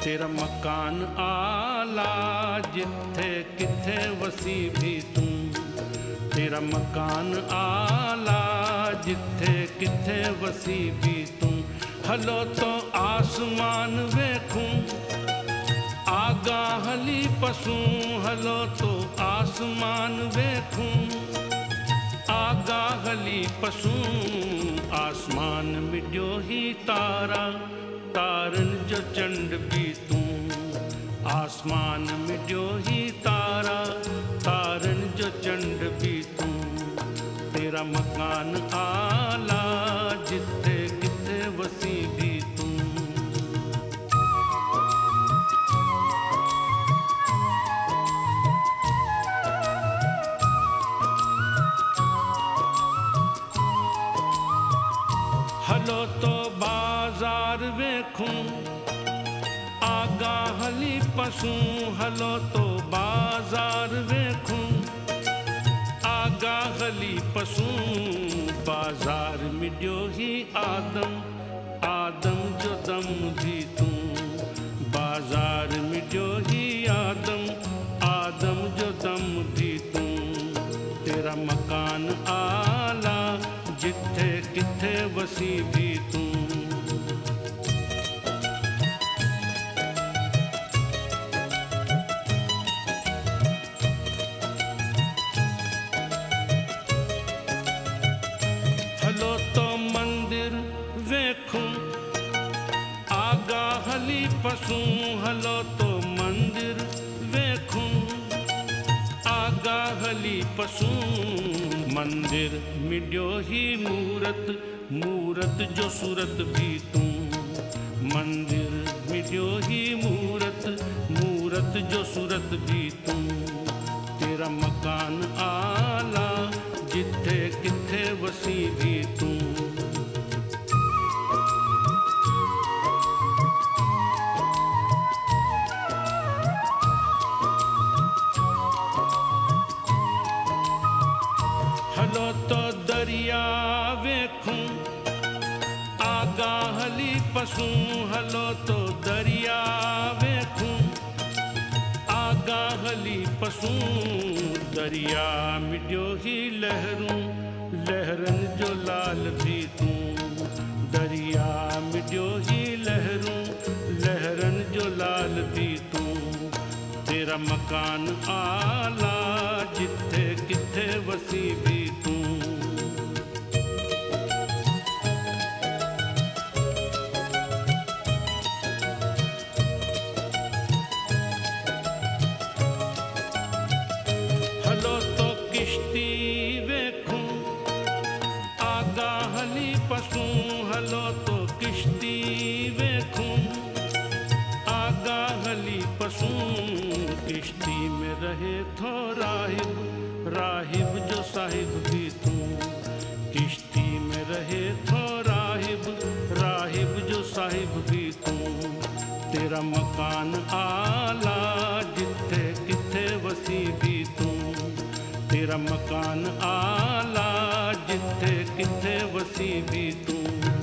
तेरा मकान आला, जिथे किथे वसी भी तू। तेरा मकान आला, जिथे किथे वसी भी तू। हलो तो आसमान वेखूं, आगा हली पशु। हलो तो आसमान वेखूं। आगा गली पसू आसमान में जो ही तारा तारन जो चंड भी तू आसमान में जो ही तारा तारन जो चंड भी तू तेरा मकान हलो तो बाज़ार वेखूं, आगा हली पसूं हलो तो बाज़ार वेखूं, आगा हली पसूं बाज़ार मिडियो ही आदम आदम जो दम दी तू बाज़ार मिडियो ही आदम आदम जो दम दी तू तेरा मकान आला जिथे किथे वसी भी तू? हलो तो मंदिर वेखूं, आगा हली पसूं, हलो तो मंदिर वेखूं, आगा हली पसूं। मंदिर, मिड्यो ही मूरत मूरत जो सूरत भी तू। मंदिर, मिड्यो ही मूरत मूरत जो सूरत भी तू। तेरा मकान आला, जिथे किथे वसी भी तू। तो हलो तो दरिया वेखू। आगा हली पसूं हलो तो दरिया वेखू। आगा हली पसूं दरिया मिटियो ही लहरूं। लहरन जो लाल भी तू। दरिया मिटियो ही लहरूं, लहरन जो लाल भी तू। तेरा मकान आला जिथे थे वसी भी तू। हलो तो किश्ती वेखूं आगा हली पसूं हलो तो किश्ती वेखूं आगा हली पसूं किश्ती में रहे थो राहिब राहिब, जो साहिब भी तू। किश्ती में रहे थो राहिब राहिब, जो साहिब भी तू। तेरा मकान आला, जिथे किथे वसी भी तू। तेरा मकान आला, जिथे किथे वसी भी तू।